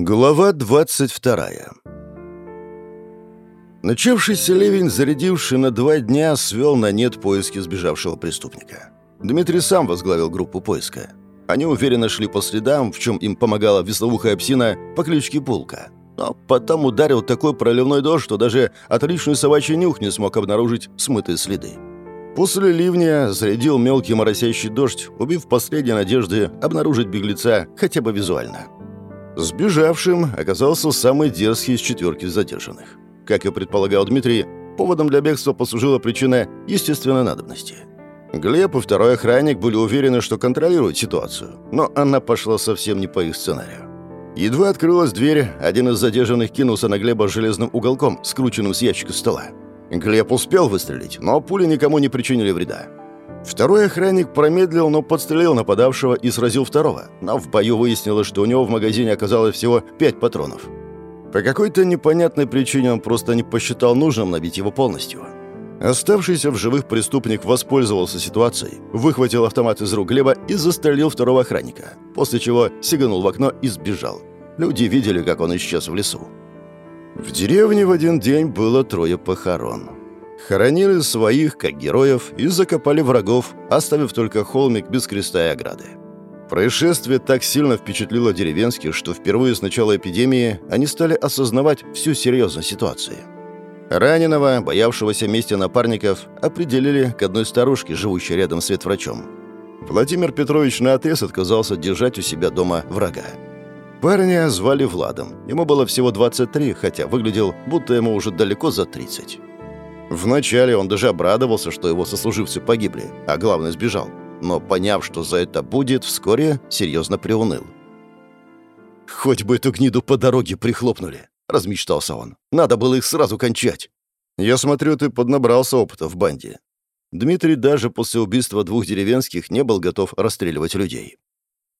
Глава 22 Начавшийся ливень, зарядивший на два дня, свел на нет поиски сбежавшего преступника. Дмитрий сам возглавил группу поиска. Они уверенно шли по следам, в чем им помогала веслоухая псина по кличке Пулка. Но потом ударил такой проливной дождь, что даже отличный собачий нюх не смог обнаружить смытые следы. После ливня зарядил мелкий моросящий дождь, убив последние надежды обнаружить беглеца хотя бы визуально. Сбежавшим оказался самый дерзкий из четверки задержанных. Как и предполагал Дмитрий, поводом для бегства послужила причина естественной надобности. Глеб и второй охранник были уверены, что контролируют ситуацию, но она пошла совсем не по их сценарию. Едва открылась дверь, один из задержанных кинулся на Глеба железным уголком, скрученным с ящика стола. Глеб успел выстрелить, но пули никому не причинили вреда. Второй охранник промедлил, но подстрелил нападавшего и сразил второго. Но в бою выяснилось, что у него в магазине оказалось всего пять патронов. По какой-то непонятной причине он просто не посчитал нужным набить его полностью. Оставшийся в живых преступник воспользовался ситуацией, выхватил автомат из рук Глеба и застрелил второго охранника, после чего сиганул в окно и сбежал. Люди видели, как он исчез в лесу. В деревне в один день было трое похорон. Хоронили своих, как героев, и закопали врагов, оставив только холмик без креста и ограды. Происшествие так сильно впечатлило деревенских, что впервые с начала эпидемии они стали осознавать всю серьезность ситуации. Раненого, боявшегося мести напарников, определили к одной старушке, живущей рядом с ветврачом. Владимир Петрович наотрез отказался держать у себя дома врага. Парня звали Владом. Ему было всего 23, хотя выглядел, будто ему уже далеко за 30. Вначале он даже обрадовался, что его сослуживцы погибли, а главное сбежал. Но поняв, что за это будет, вскоре серьезно приуныл. «Хоть бы эту гниду по дороге прихлопнули», — размечтался он. «Надо было их сразу кончать». «Я смотрю, ты поднабрался опыта в банде». Дмитрий даже после убийства двух деревенских не был готов расстреливать людей.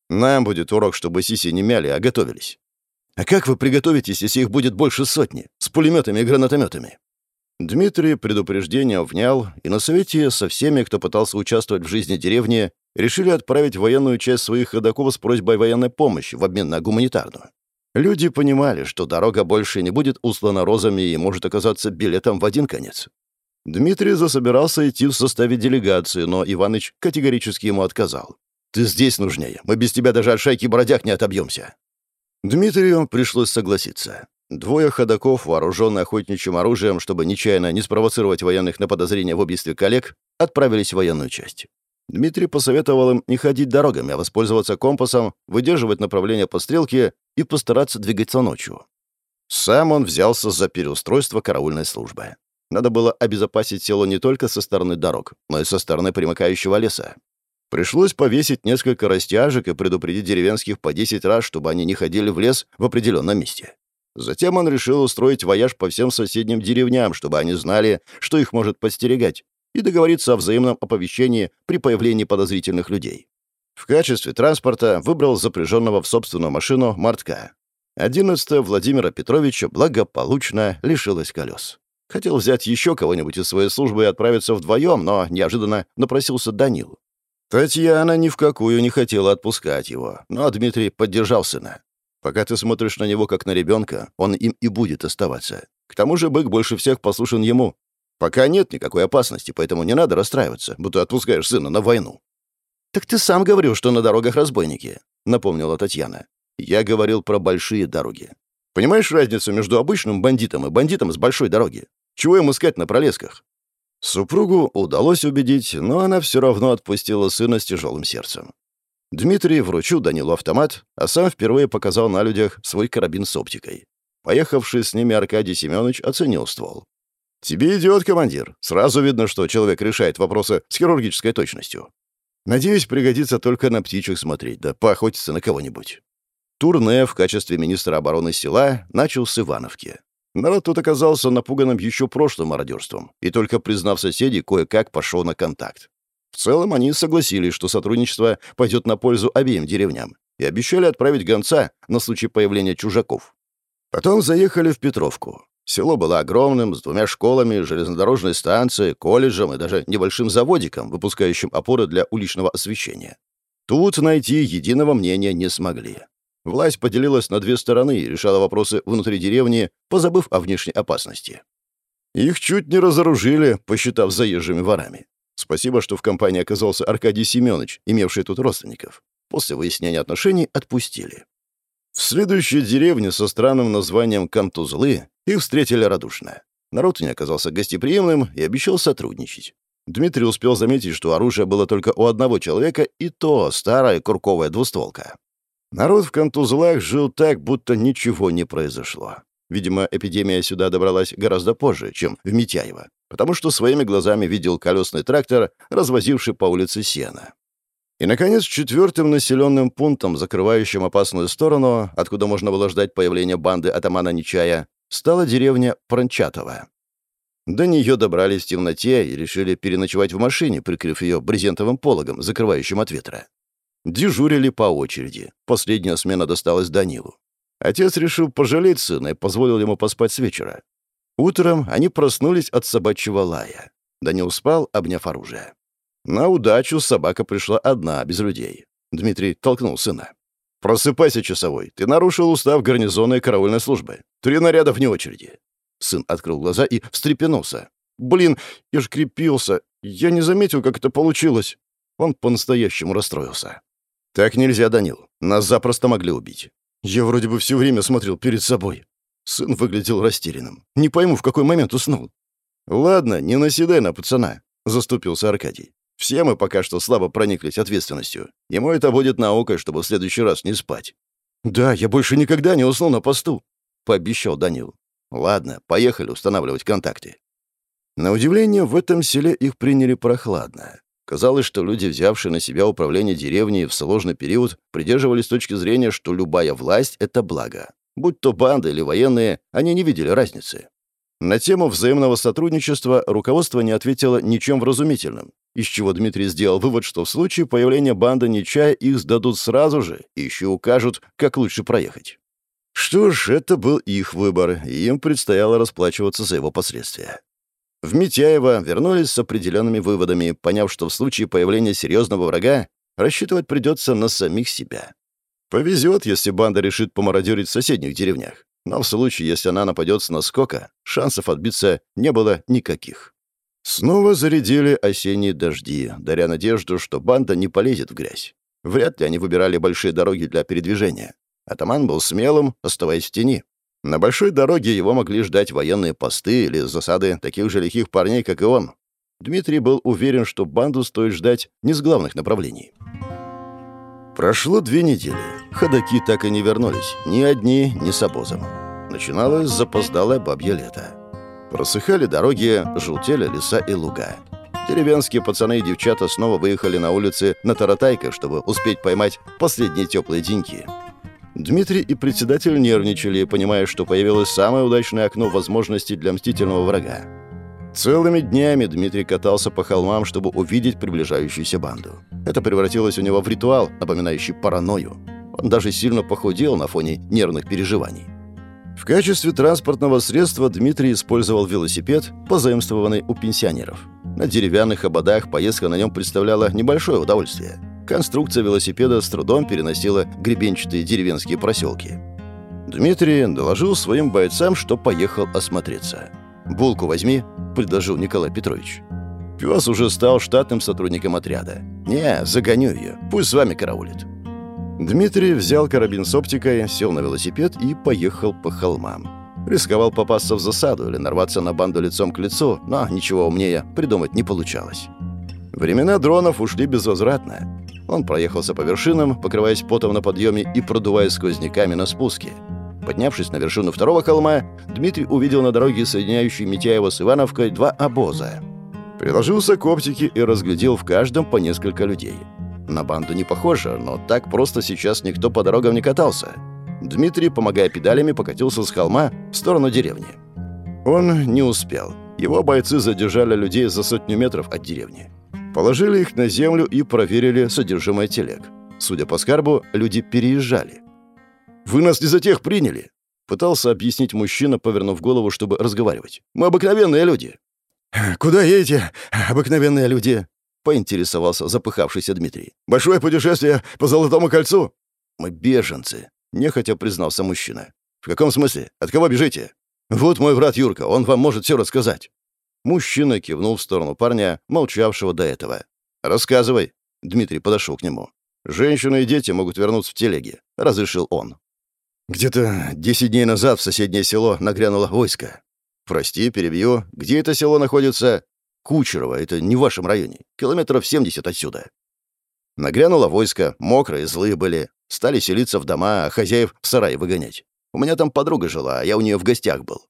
«Нам будет урок, чтобы сиси не мяли, а готовились». «А как вы приготовитесь, если их будет больше сотни, с пулеметами и гранатометами?» Дмитрий предупреждение внял, и на совете со всеми, кто пытался участвовать в жизни деревни, решили отправить военную часть своих ходоков с просьбой военной помощи в обмен на гуманитарную. Люди понимали, что дорога больше не будет услана розами и может оказаться билетом в один конец. Дмитрий засобирался идти в составе делегации, но Иваныч категорически ему отказал. «Ты здесь нужнее. Мы без тебя даже от шайки бродяг не отобьемся». Дмитрию пришлось согласиться. Двое ходаков, вооруженные охотничьим оружием, чтобы нечаянно не спровоцировать военных на подозрение в убийстве коллег, отправились в военную часть. Дмитрий посоветовал им не ходить дорогами, а воспользоваться компасом, выдерживать направление по стрелке и постараться двигаться ночью. Сам он взялся за переустройство караульной службы. Надо было обезопасить село не только со стороны дорог, но и со стороны примыкающего леса. Пришлось повесить несколько растяжек и предупредить деревенских по 10 раз, чтобы они не ходили в лес в определенном месте. Затем он решил устроить вояж по всем соседним деревням, чтобы они знали, что их может подстерегать, и договориться о взаимном оповещении при появлении подозрительных людей. В качестве транспорта выбрал запряженного в собственную машину Мартка. 11 Владимира Петровича благополучно лишилось колес. Хотел взять еще кого-нибудь из своей службы и отправиться вдвоем, но неожиданно напросился Данил. Татьяна ни в какую не хотела отпускать его, но Дмитрий поддержал сына. Пока ты смотришь на него как на ребенка, он им и будет оставаться. К тому же бык больше всех послушен ему. Пока нет никакой опасности, поэтому не надо расстраиваться, будто отпускаешь сына на войну». «Так ты сам говорил, что на дорогах разбойники», — напомнила Татьяна. «Я говорил про большие дороги. Понимаешь разницу между обычным бандитом и бандитом с большой дороги? Чего им искать на пролесках?» Супругу удалось убедить, но она все равно отпустила сына с тяжелым сердцем. Дмитрий вручил Данилу автомат, а сам впервые показал на людях свой карабин с оптикой. Поехавший с ними Аркадий Семенович оценил ствол. «Тебе идет, командир. Сразу видно, что человек решает вопросы с хирургической точностью. Надеюсь, пригодится только на птичек смотреть, да поохотиться на кого-нибудь». Турне в качестве министра обороны села начал с Ивановки. Народ тут оказался напуганным еще прошлым мародерством, и только признав соседей, кое-как пошел на контакт. В целом они согласились, что сотрудничество пойдет на пользу обеим деревням, и обещали отправить гонца на случай появления чужаков. Потом заехали в Петровку. Село было огромным, с двумя школами, железнодорожной станцией, колледжем и даже небольшим заводиком, выпускающим опоры для уличного освещения. Тут найти единого мнения не смогли. Власть поделилась на две стороны и решала вопросы внутри деревни, позабыв о внешней опасности. Их чуть не разоружили, посчитав заезжими ворами. Спасибо, что в компании оказался Аркадий Семенович, имевший тут родственников. После выяснения отношений отпустили. В следующей деревне со странным названием Кантузлы их встретили радушно. Народ не оказался гостеприимным и обещал сотрудничать. Дмитрий успел заметить, что оружие было только у одного человека, и то старая курковая двустволка. Народ в Кантузлах жил так, будто ничего не произошло. Видимо, эпидемия сюда добралась гораздо позже, чем в Митяево, потому что своими глазами видел колесный трактор, развозивший по улице сена. И, наконец, четвертым населенным пунктом, закрывающим опасную сторону, откуда можно было ждать появления банды атамана Нечая, стала деревня Прончатова. До нее добрались в темноте и решили переночевать в машине, прикрыв ее брезентовым пологом, закрывающим от ветра. Дежурили по очереди. Последняя смена досталась Данилу. Отец решил пожалеть сына и позволил ему поспать с вечера. Утром они проснулись от собачьего лая. Данил спал, обняв оружие. На удачу собака пришла одна, без людей. Дмитрий толкнул сына. «Просыпайся, часовой. Ты нарушил устав гарнизонной караульной службы. Три наряда вне очереди». Сын открыл глаза и встрепенулся. «Блин, я ж крепился. Я не заметил, как это получилось». Он по-настоящему расстроился. «Так нельзя, Данил. Нас запросто могли убить. Я вроде бы все время смотрел перед собой». Сын выглядел растерянным. «Не пойму, в какой момент уснул». «Ладно, не наседай на пацана», — заступился Аркадий. Все мы пока что слабо прониклись ответственностью. Ему это будет наукой, чтобы в следующий раз не спать. «Да, я больше никогда не уснул на посту», — пообещал Данил. «Ладно, поехали устанавливать контакты». На удивление, в этом селе их приняли прохладно. Казалось, что люди, взявшие на себя управление деревней в сложный период, придерживались точки зрения, что любая власть — это благо. Будь то банды или военные, они не видели разницы. На тему взаимного сотрудничества руководство не ответило ничем вразумительным, из чего Дмитрий сделал вывод, что в случае появления банды Нечая их сдадут сразу же и еще укажут, как лучше проехать. Что ж, это был их выбор, и им предстояло расплачиваться за его последствия. В Митяево вернулись с определенными выводами, поняв, что в случае появления серьезного врага рассчитывать придется на самих себя. Повезет, если банда решит помародерить в соседних деревнях. Но в случае, если она нападет с наскока, шансов отбиться не было никаких. Снова зарядили осенние дожди, даря надежду, что банда не полезет в грязь. Вряд ли они выбирали большие дороги для передвижения. Атаман был смелым, оставаясь в тени. На большой дороге его могли ждать военные посты или засады таких же лихих парней, как и он. Дмитрий был уверен, что банду стоит ждать не с главных направлений. Прошло две недели. Ходаки так и не вернулись. Ни одни, ни с обозом. Начиналось запоздалое бабье лето. Просыхали дороги, желтели леса и луга. Деревенские пацаны и девчата снова выехали на улицы на Таратайка, чтобы успеть поймать последние теплые деньки. Дмитрий и председатель нервничали, понимая, что появилось самое удачное окно возможностей для мстительного врага. Целыми днями Дмитрий катался по холмам, чтобы увидеть приближающуюся банду. Это превратилось у него в ритуал, напоминающий паранойю. Он даже сильно похудел на фоне нервных переживаний. В качестве транспортного средства Дмитрий использовал велосипед, позаимствованный у пенсионеров. На деревянных ободах поездка на нем представляла небольшое удовольствие. Конструкция велосипеда с трудом переносила гребенчатые деревенские проселки. Дмитрий доложил своим бойцам, что поехал осмотреться. «Булку возьми», — предложил Николай Петрович. Пес уже стал штатным сотрудником отряда. «Не, загоню ее. Пусть с вами караулит». Дмитрий взял карабин с оптикой, сел на велосипед и поехал по холмам. Рисковал попасться в засаду или нарваться на банду лицом к лицу, но ничего умнее придумать не получалось. Времена дронов ушли безвозвратно. Он проехался по вершинам, покрываясь потом на подъеме и продувая сквозняками на спуске. Поднявшись на вершину второго холма, Дмитрий увидел на дороге, соединяющей Митяева с Ивановкой, два обоза. Приложился к оптике и разглядел в каждом по несколько людей. На банду не похоже, но так просто сейчас никто по дорогам не катался. Дмитрий, помогая педалями, покатился с холма в сторону деревни. Он не успел. Его бойцы задержали людей за сотню метров от деревни. Положили их на землю и проверили содержимое телег. Судя по скарбу, люди переезжали. Вы нас не за тех приняли!» Пытался объяснить мужчина, повернув голову, чтобы разговаривать. «Мы обыкновенные люди!» «Куда едете, обыкновенные люди?» — поинтересовался запыхавшийся Дмитрий. «Большое путешествие по Золотому кольцу?» «Мы беженцы», — нехотя признался мужчина. «В каком смысле? От кого бежите?» «Вот мой брат Юрка, он вам может все рассказать». Мужчина кивнул в сторону парня, молчавшего до этого. «Рассказывай». Дмитрий подошел к нему. «Женщины и дети могут вернуться в телеге», — разрешил он. Где-то десять дней назад в соседнее село нагрянуло войско. Прости, перебью. Где это село находится? Кучерово, это не в вашем районе. Километров семьдесят отсюда. Нагрянуло войско, мокрые, злые были. Стали селиться в дома, а хозяев в сарай выгонять. У меня там подруга жила, а я у нее в гостях был.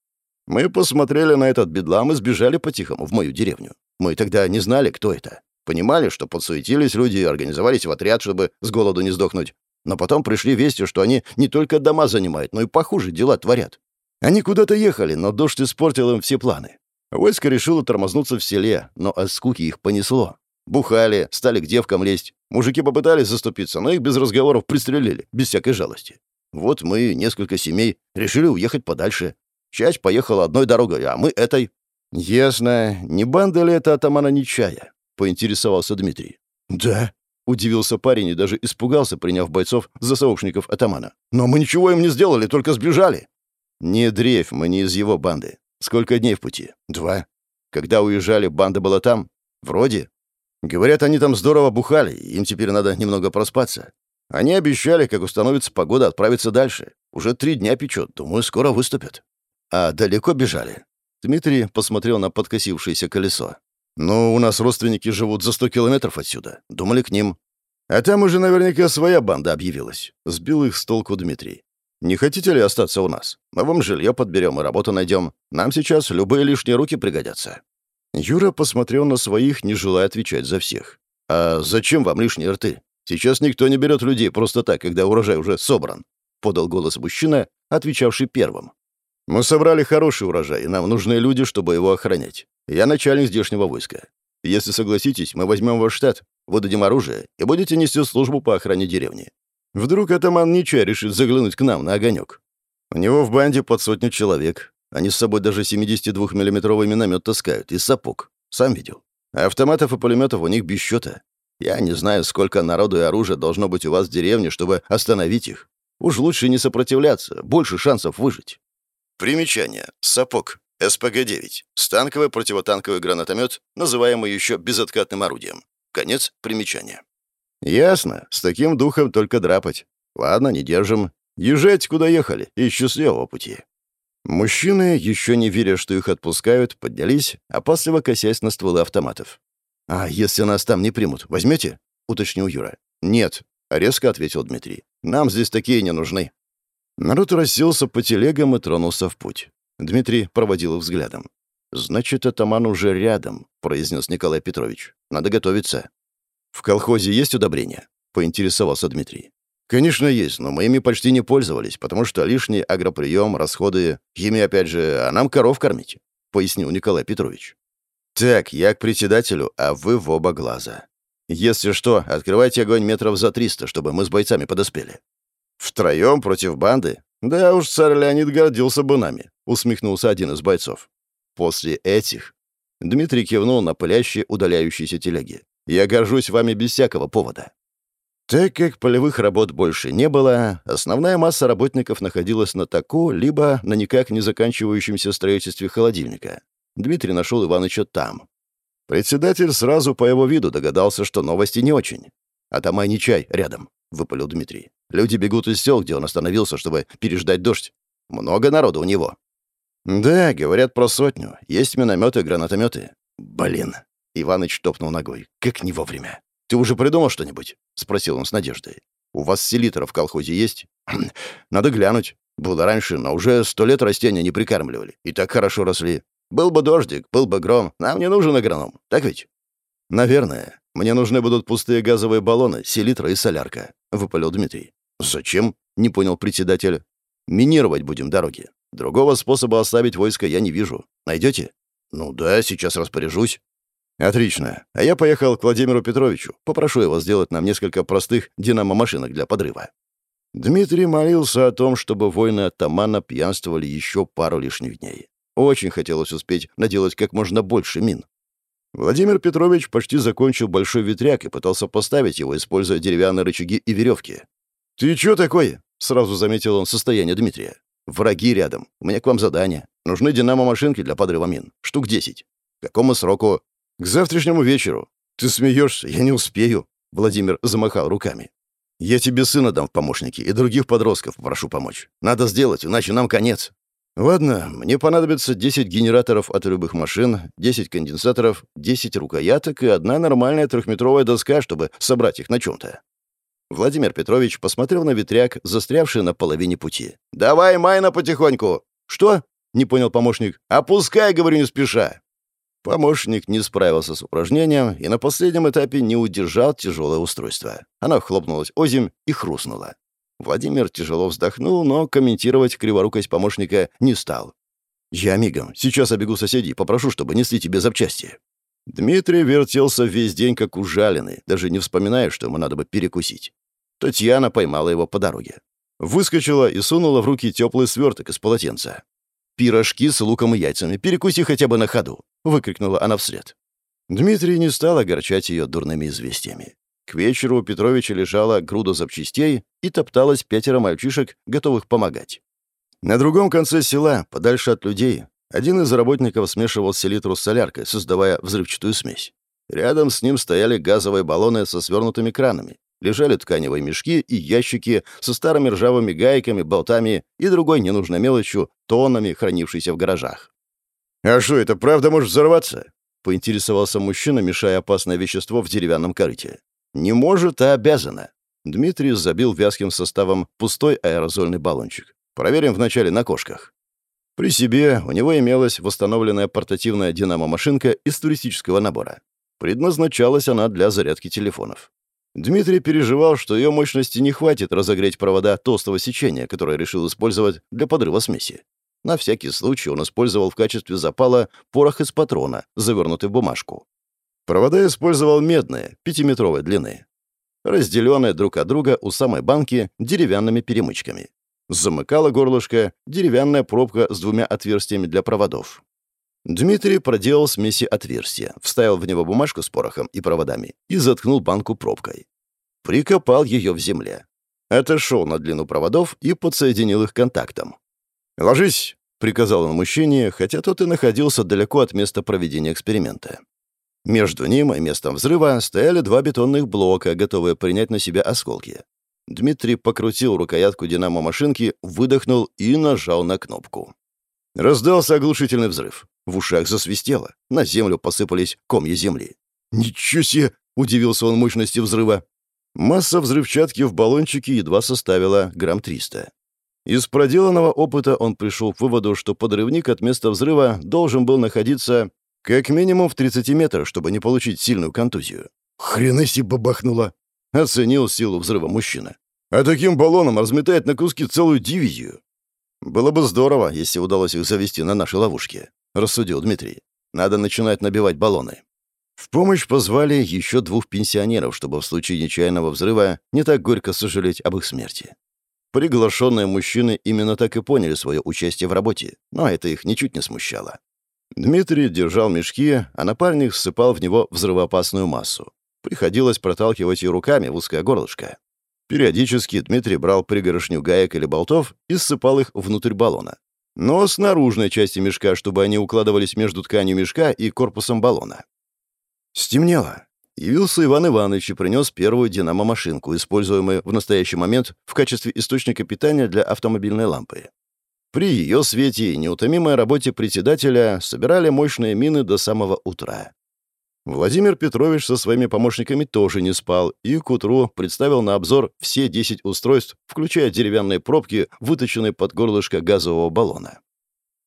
Мы посмотрели на этот бедлам и сбежали по-тихому в мою деревню. Мы тогда не знали, кто это. Понимали, что подсуетились люди организовались в отряд, чтобы с голоду не сдохнуть. Но потом пришли вести, что они не только дома занимают, но и похуже дела творят. Они куда-то ехали, но дождь испортил им все планы. Войско решило тормознуться в селе, но от скуки их понесло. Бухали, стали к девкам лезть. Мужики попытались заступиться, но их без разговоров пристрелили, без всякой жалости. Вот мы, несколько семей, решили уехать подальше. Часть поехала одной дорогой, а мы этой. «Ясно. Не банда ли это атамана Нечая?» — поинтересовался Дмитрий. «Да», Удивился парень и даже испугался, приняв бойцов за сообщников атамана. «Но мы ничего им не сделали, только сбежали». «Не дрейф, мы не из его банды. Сколько дней в пути?» «Два». «Когда уезжали, банда была там?» «Вроде». «Говорят, они там здорово бухали, им теперь надо немного проспаться. Они обещали, как установится погода, отправиться дальше. Уже три дня печет, думаю, скоро выступят». «А далеко бежали?» Дмитрий посмотрел на подкосившееся колесо. «Ну, у нас родственники живут за сто километров отсюда. Думали к ним». «А там уже наверняка своя банда объявилась», — сбил их с толку Дмитрий. «Не хотите ли остаться у нас? Мы вам жилье подберем и работу найдем. Нам сейчас любые лишние руки пригодятся». Юра посмотрел на своих, не желая отвечать за всех. «А зачем вам лишние рты? Сейчас никто не берет людей просто так, когда урожай уже собран», — подал голос мужчина, отвечавший первым. «Мы собрали хороший урожай, и нам нужны люди, чтобы его охранять. Я начальник здешнего войска. Если согласитесь, мы возьмем ваш штат, выдадим оружие и будете нести службу по охране деревни. Вдруг атаман Нича решит заглянуть к нам на огонек. У него в банде под сотню человек. Они с собой даже 72-миллиметровый миномет таскают и сапог. Сам видел. Автоматов и пулеметов у них без счета. Я не знаю, сколько народу и оружия должно быть у вас в деревне, чтобы остановить их. Уж лучше не сопротивляться, больше шансов выжить. Примечание. Сапог. СПГ-9. Станковый противотанковый гранатомет, называемый еще безоткатным орудием. Конец примечания. Ясно. С таким духом только драпать. Ладно, не держим. Езжайте, куда ехали, и счастливого пути. Мужчины, еще не веря, что их отпускают, поднялись, опасливо косясь на стволы автоматов. «А если нас там не примут, возьмете?» — уточнил Юра. «Нет», — резко ответил Дмитрий. «Нам здесь такие не нужны». Народ расселся по телегам и тронулся в путь. Дмитрий проводил их взглядом. «Значит, атаман уже рядом», — произнес Николай Петрович. «Надо готовиться». «В колхозе есть удобрения?» — поинтересовался Дмитрий. «Конечно, есть, но мы ими почти не пользовались, потому что лишний агроприем, расходы, ими, опять же, а нам коров кормить», — пояснил Николай Петрович. «Так, я к председателю, а вы в оба глаза. Если что, открывайте огонь метров за триста, чтобы мы с бойцами подоспели». «Втроем против банды? Да уж, царь Леонид гордился бы нами усмехнулся один из бойцов. После этих Дмитрий кивнул на пылящие удаляющиеся телеги. «Я горжусь вами без всякого повода». Так как полевых работ больше не было, основная масса работников находилась на таку, либо на никак не заканчивающемся строительстве холодильника. Дмитрий нашел Иваныча там. Председатель сразу по его виду догадался, что новости не очень. «А там и чай рядом», — выпалил Дмитрий. «Люди бегут из сел, где он остановился, чтобы переждать дождь. Много народу у него». «Да, говорят про сотню. Есть минометы, гранатометы». «Блин!» — Иваныч топнул ногой. «Как не вовремя. Ты уже придумал что-нибудь?» — спросил он с надеждой. «У вас селитра в колхозе есть?» «Надо глянуть. Было раньше, но уже сто лет растения не прикармливали. И так хорошо росли. Был бы дождик, был бы гром. Нам не нужен агроном. Так ведь?» «Наверное. Мне нужны будут пустые газовые баллоны, селитра и солярка», — выпалил Дмитрий. «Зачем?» — не понял председатель. «Минировать будем дороги. Другого способа оставить войско я не вижу. Найдете? Ну да, сейчас распоряжусь. Отлично. А я поехал к Владимиру Петровичу. Попрошу его сделать нам несколько простых динамо-машинок для подрыва. Дмитрий молился о том, чтобы воины атамана пьянствовали еще пару лишних дней. Очень хотелось успеть наделать как можно больше мин. Владимир Петрович почти закончил большой ветряк и пытался поставить его, используя деревянные рычаги и веревки. «Ты чё такой?» Сразу заметил он состояние Дмитрия. «Враги рядом. У меня к вам задание. Нужны динамо-машинки для подрыва мин. Штук десять. К какому сроку? К завтрашнему вечеру. Ты смеешься? Я не успею». Владимир замахал руками. «Я тебе сына дам в помощники и других подростков прошу помочь. Надо сделать, иначе нам конец». «Ладно, мне понадобится 10 генераторов от любых машин, 10 конденсаторов, 10 рукояток и одна нормальная трехметровая доска, чтобы собрать их на чем-то». Владимир Петрович посмотрел на ветряк, застрявший на половине пути. «Давай, Майна, потихоньку!» «Что?» — не понял помощник. «Опускай, говорю, не спеша!» Помощник не справился с упражнением и на последнем этапе не удержал тяжелое устройство. Она хлопнулась озимь и хрустнула. Владимир тяжело вздохнул, но комментировать криворукость помощника не стал. «Я мигом. Сейчас обегу соседей, попрошу, чтобы несли тебе запчасти». Дмитрий вертелся весь день как ужаленный, даже не вспоминая, что ему надо бы перекусить. Татьяна поймала его по дороге. Выскочила и сунула в руки теплый сверток из полотенца. «Пирожки с луком и яйцами. Перекуси хотя бы на ходу!» — выкрикнула она вслед. Дмитрий не стал огорчать ее дурными известиями. К вечеру у Петровича лежала груда запчастей и топталось пятеро мальчишек, готовых помогать. На другом конце села, подальше от людей, один из работников смешивал селитру с соляркой, создавая взрывчатую смесь. Рядом с ним стояли газовые баллоны со свернутыми кранами, лежали тканевые мешки и ящики со старыми ржавыми гайками, болтами и другой ненужной мелочью, тоннами, хранившейся в гаражах. «А что, это правда может взорваться?» — поинтересовался мужчина, мешая опасное вещество в деревянном корыте. Не может, а обязана. Дмитрий забил вязким составом пустой аэрозольный баллончик. Проверим вначале на кошках. При себе у него имелась восстановленная портативная динамо-машинка из туристического набора. Предназначалась она для зарядки телефонов. Дмитрий переживал, что ее мощности не хватит разогреть провода толстого сечения, которое решил использовать для подрыва смеси. На всякий случай он использовал в качестве запала порох из патрона, завернутый в бумажку. Провода использовал медные, пятиметровой длины, разделенные друг от друга у самой банки деревянными перемычками. Замыкала горлышко деревянная пробка с двумя отверстиями для проводов. Дмитрий проделал смеси отверстия, вставил в него бумажку с порохом и проводами и заткнул банку пробкой. Прикопал ее в земле. Отошел на длину проводов и подсоединил их контактом. «Ложись!» — приказал он мужчине, хотя тот и находился далеко от места проведения эксперимента. Между ним и местом взрыва стояли два бетонных блока, готовые принять на себя осколки. Дмитрий покрутил рукоятку динамо-машинки, выдохнул и нажал на кнопку. Раздался оглушительный взрыв. В ушах засвистело. На землю посыпались комья земли. «Ничего себе!» — удивился он мощности взрыва. Масса взрывчатки в баллончике едва составила грамм триста. Из проделанного опыта он пришел к выводу, что подрывник от места взрыва должен был находиться как минимум в 30 метрах, чтобы не получить сильную контузию. «Хрена себе бабахнуло!» — оценил силу взрыва мужчина. «А таким баллоном разметает на куски целую дивизию». «Было бы здорово, если удалось их завести на наши ловушки», — рассудил Дмитрий. «Надо начинать набивать баллоны». В помощь позвали еще двух пенсионеров, чтобы в случае нечаянного взрыва не так горько сожалеть об их смерти. Приглашенные мужчины именно так и поняли свое участие в работе, но это их ничуть не смущало. Дмитрий держал мешки, а напарник ссыпал в него взрывоопасную массу. Приходилось проталкивать ее руками в узкое горлышко. Периодически Дмитрий брал пригорошню гаек или болтов и ссыпал их внутрь баллона. Но с наружной части мешка, чтобы они укладывались между тканью мешка и корпусом баллона. Стемнело. Явился Иван Иванович и принес первую динамо-машинку, используемую в настоящий момент в качестве источника питания для автомобильной лампы. При ее свете и неутомимой работе председателя собирали мощные мины до самого утра. Владимир Петрович со своими помощниками тоже не спал и к утру представил на обзор все 10 устройств, включая деревянные пробки, выточенные под горлышко газового баллона.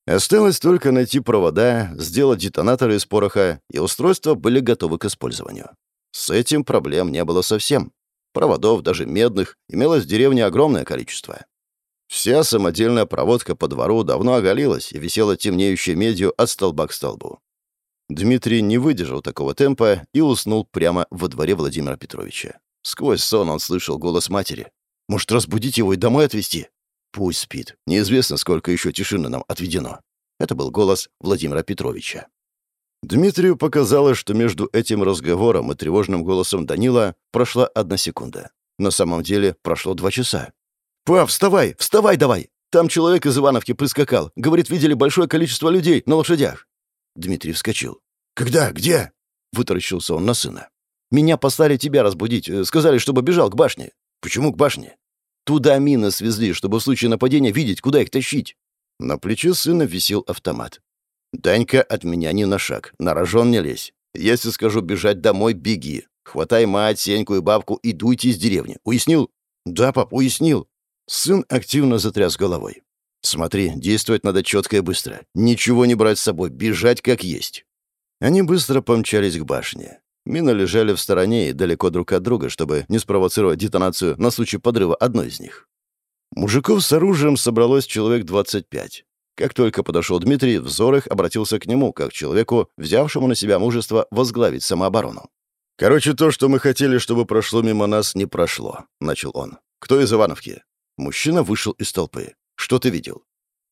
Осталось только найти провода, сделать детонаторы из пороха, и устройства были готовы к использованию. С этим проблем не было совсем. Проводов, даже медных, имелось в деревне огромное количество. Вся самодельная проводка по двору давно оголилась и висела темнеющей медью от столба к столбу. Дмитрий не выдержал такого темпа и уснул прямо во дворе Владимира Петровича. Сквозь сон он слышал голос матери. «Может, разбудить его и домой отвезти?» «Пусть спит. Неизвестно, сколько еще тишины нам отведено». Это был голос Владимира Петровича. Дмитрию показалось, что между этим разговором и тревожным голосом Данила прошла одна секунда. На самом деле прошло два часа. «Пап, вставай! Вставай давай! Там человек из Ивановки прискакал. Говорит, видели большое количество людей на лошадях». Дмитрий вскочил. «Когда? Где?» Вытаращился он на сына. «Меня послали тебя разбудить. Э, сказали, чтобы бежал к башне». «Почему к башне?» «Туда мины свезли, чтобы в случае нападения видеть, куда их тащить». На плече сына висел автомат. «Данька, от меня не на шаг. На рожон не лезь. Если скажу бежать домой, беги. Хватай мать, Сеньку и бабку и дуйте из деревни. Уяснил?» «Да, пап, уяснил». Сын активно затряс головой. «Смотри, действовать надо четко и быстро. Ничего не брать с собой, бежать как есть». Они быстро помчались к башне. Мины лежали в стороне и далеко друг от друга, чтобы не спровоцировать детонацию на случай подрыва одной из них. Мужиков с оружием собралось человек 25. Как только подошел Дмитрий, взор их обратился к нему, как человеку, взявшему на себя мужество возглавить самооборону. «Короче, то, что мы хотели, чтобы прошло мимо нас, не прошло», — начал он. «Кто из Ивановки?» Мужчина вышел из толпы. «Что ты видел?»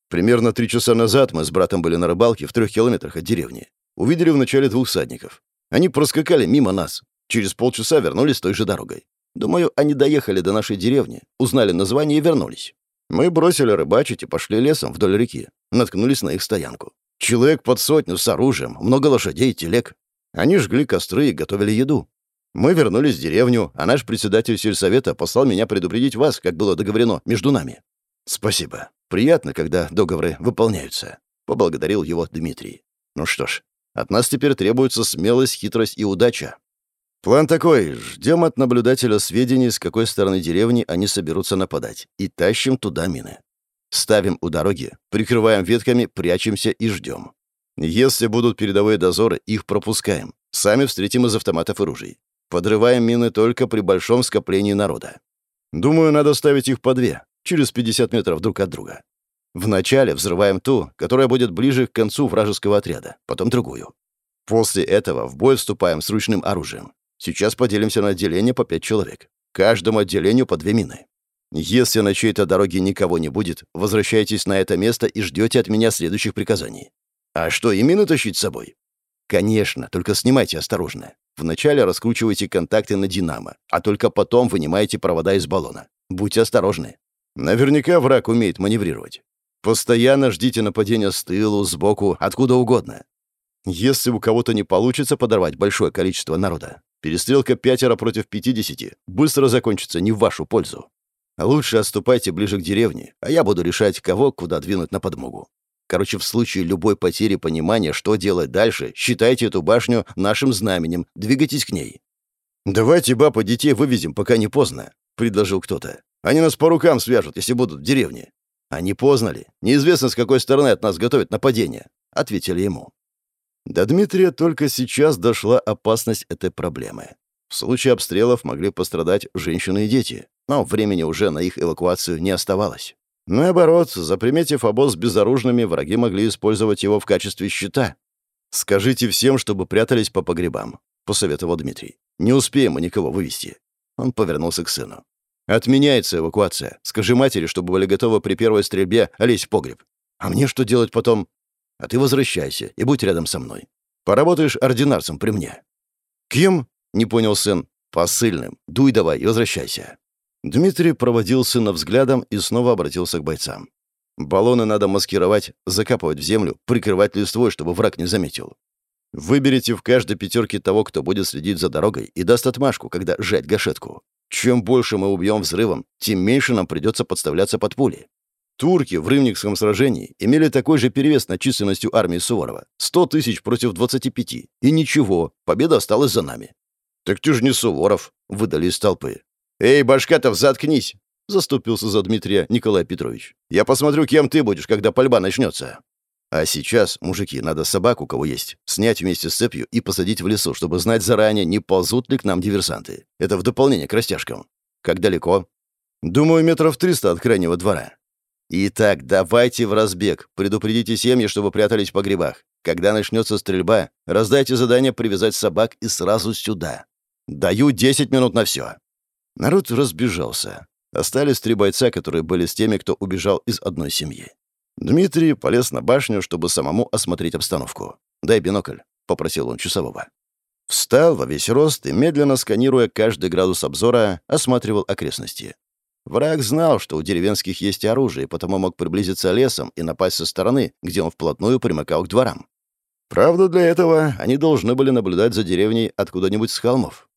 «Примерно три часа назад мы с братом были на рыбалке в трех километрах от деревни. Увидели вначале двух садников. Они проскакали мимо нас. Через полчаса вернулись той же дорогой. Думаю, они доехали до нашей деревни, узнали название и вернулись. Мы бросили рыбачить и пошли лесом вдоль реки. Наткнулись на их стоянку. Человек под сотню с оружием, много лошадей, телег. Они жгли костры и готовили еду. Мы вернулись в деревню, а наш председатель сельсовета послал меня предупредить вас, как было договорено между нами. Спасибо. Приятно, когда договоры выполняются. Поблагодарил его Дмитрий. Ну что ж, от нас теперь требуется смелость, хитрость и удача. План такой. Ждем от наблюдателя сведений, с какой стороны деревни они соберутся нападать, и тащим туда мины. Ставим у дороги, прикрываем ветками, прячемся и ждем. Если будут передовые дозоры, их пропускаем. Сами встретим из автоматов и ружей. Подрываем мины только при большом скоплении народа. Думаю, надо ставить их по две, через 50 метров друг от друга. Вначале взрываем ту, которая будет ближе к концу вражеского отряда, потом другую. После этого в бой вступаем с ручным оружием. Сейчас поделимся на отделение по пять человек. Каждому отделению по две мины. Если на чьей-то дороге никого не будет, возвращайтесь на это место и ждете от меня следующих приказаний. А что, и мины тащить с собой? Конечно, только снимайте осторожно. Вначале раскручивайте контакты на динамо, а только потом вынимайте провода из баллона. Будьте осторожны. Наверняка враг умеет маневрировать. Постоянно ждите нападения с тылу, сбоку, откуда угодно. Если у кого-то не получится подорвать большое количество народа, перестрелка пятеро против пятидесяти быстро закончится не в вашу пользу. Лучше отступайте ближе к деревне, а я буду решать, кого куда двинуть на подмогу. Короче, в случае любой потери понимания, что делать дальше, считайте эту башню нашим знаменем, двигайтесь к ней. «Давайте баб и детей вывезем, пока не поздно», — предложил кто-то. «Они нас по рукам свяжут, если будут в деревне». «А не поздно ли? Неизвестно, с какой стороны от нас готовят нападение», — ответили ему. До Дмитрия только сейчас дошла опасность этой проблемы. В случае обстрелов могли пострадать женщины и дети, но времени уже на их эвакуацию не оставалось. Наоборот, заприметив обоз безоружными, враги могли использовать его в качестве щита. «Скажите всем, чтобы прятались по погребам», — посоветовал Дмитрий. «Не успеем мы никого вывести». Он повернулся к сыну. Отменяется эвакуация. Скажи матери, чтобы были готовы при первой стрельбе лезть в погреб. А мне что делать потом? А ты возвращайся и будь рядом со мной. Поработаешь ординарцем при мне». «Кем?» — не понял сын. «Посыльным. Дуй давай и возвращайся». Дмитрий проводил сына взглядом и снова обратился к бойцам. «Баллоны надо маскировать, закапывать в землю, прикрывать листвой, чтобы враг не заметил. Выберите в каждой пятерке того, кто будет следить за дорогой и даст отмашку, когда жать гашетку. Чем больше мы убьем взрывом, тем меньше нам придется подставляться под пули. Турки в Рымникском сражении имели такой же перевес над численностью армии Суворова. 100 тысяч против 25. И ничего, победа осталась за нами. «Так ты же не Суворов», — выдали из толпы. «Эй, Башкатов, заткнись!» — заступился за Дмитрия Николай Петрович. «Я посмотрю, кем ты будешь, когда пальба начнется». А сейчас, мужики, надо собаку, кого есть, снять вместе с цепью и посадить в лесу, чтобы знать заранее, не ползут ли к нам диверсанты. Это в дополнение к растяжкам. Как далеко? Думаю, метров триста от крайнего двора. Итак, давайте в разбег. Предупредите семьи, чтобы прятались в погребах. Когда начнется стрельба, раздайте задание привязать собак и сразу сюда. Даю 10 минут на все. Народ разбежался. Остались три бойца, которые были с теми, кто убежал из одной семьи. Дмитрий полез на башню, чтобы самому осмотреть обстановку. «Дай бинокль», — попросил он часового. Встал во весь рост и, медленно сканируя каждый градус обзора, осматривал окрестности. Враг знал, что у деревенских есть оружие, потому мог приблизиться лесом и напасть со стороны, где он вплотную примыкал к дворам. Правда, для этого они должны были наблюдать за деревней откуда-нибудь с холмов.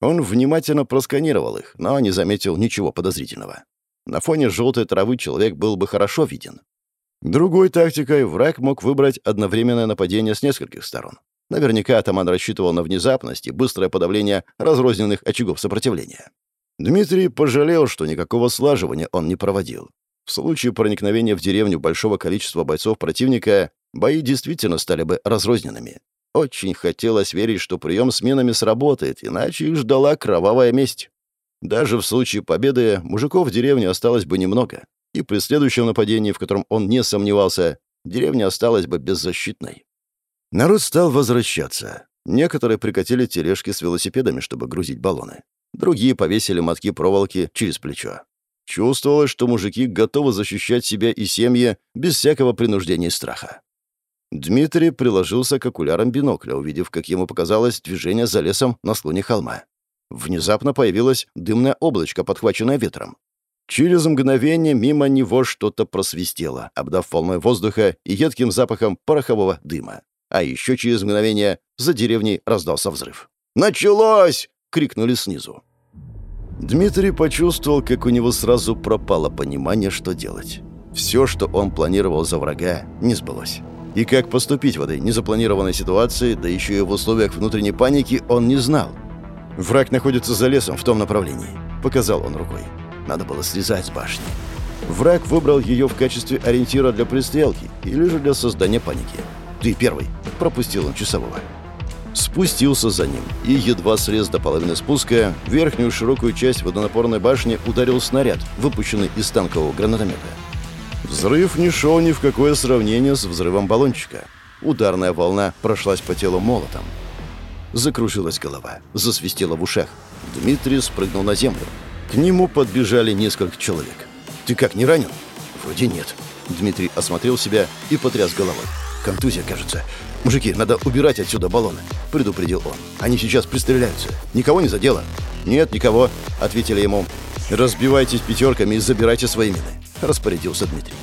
Он внимательно просканировал их, но не заметил ничего подозрительного. На фоне желтой травы человек был бы хорошо виден. Другой тактикой враг мог выбрать одновременное нападение с нескольких сторон. Наверняка атаман рассчитывал на внезапность и быстрое подавление разрозненных очагов сопротивления. Дмитрий пожалел, что никакого слаживания он не проводил. В случае проникновения в деревню большого количества бойцов противника бои действительно стали бы разрозненными. Очень хотелось верить, что прием с минами сработает, иначе их ждала кровавая месть. Даже в случае победы мужиков в деревне осталось бы немного, и при следующем нападении, в котором он не сомневался, деревня осталась бы беззащитной. Народ стал возвращаться. Некоторые прикатили тележки с велосипедами, чтобы грузить баллоны. Другие повесили мотки проволоки через плечо. Чувствовалось, что мужики готовы защищать себя и семьи без всякого принуждения и страха. Дмитрий приложился к окулярам бинокля, увидев, как ему показалось движение за лесом на склоне холма. Внезапно появилось дымное облачко, подхваченное ветром. Через мгновение мимо него что-то просвистело, обдав волной воздуха и едким запахом порохового дыма. А еще через мгновение за деревней раздался взрыв. «Началось!» — крикнули снизу. Дмитрий почувствовал, как у него сразу пропало понимание, что делать. Все, что он планировал за врага, не сбылось. И как поступить в этой незапланированной ситуации, да еще и в условиях внутренней паники, он не знал. «Враг находится за лесом в том направлении», — показал он рукой. «Надо было слезать с башни». Враг выбрал ее в качестве ориентира для пристрелки или же для создания паники. «Ты первый», — пропустил он часового. Спустился за ним и, едва срез до половины спуска, верхнюю широкую часть водонапорной башни ударил снаряд, выпущенный из танкового гранатомета. Взрыв не шел ни в какое сравнение с взрывом баллончика. Ударная волна прошлась по телу молотом. Закружилась голова, засвистела в ушах. Дмитрий спрыгнул на землю. К нему подбежали несколько человек. «Ты как, не ранен?» «Вроде нет». Дмитрий осмотрел себя и потряс головой. «Контузия, кажется. Мужики, надо убирать отсюда баллоны», — предупредил он. «Они сейчас пристреляются. Никого не задело?» «Нет, никого», — ответили ему. «Разбивайтесь пятерками и забирайте свои мины», — распорядился Дмитрий.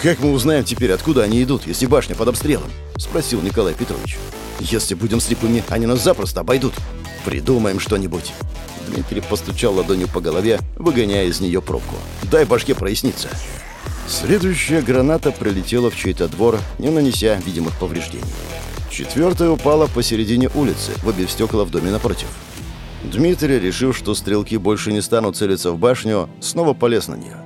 «Как мы узнаем теперь, откуда они идут, если башня под обстрелом?» — спросил Николай Петрович. «Если будем слепыми, они нас запросто обойдут. Придумаем что-нибудь». Дмитрий постучал ладонью по голове, выгоняя из нее пробку. «Дай башке проясниться». Следующая граната прилетела в чей-то двор, не нанеся видимых повреждений. Четвертая упала посередине улицы, выбив стекла в доме напротив. Дмитрий, решив, что стрелки больше не станут целиться в башню, снова полез на нее.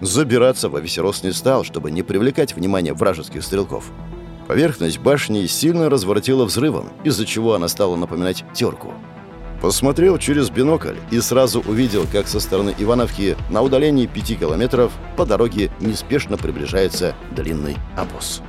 Забираться во весь рост не стал, чтобы не привлекать внимание вражеских стрелков. Поверхность башни сильно разворотила взрывом, из-за чего она стала напоминать терку. Посмотрел через бинокль и сразу увидел, как со стороны Ивановки на удалении пяти километров по дороге неспешно приближается длинный обоз.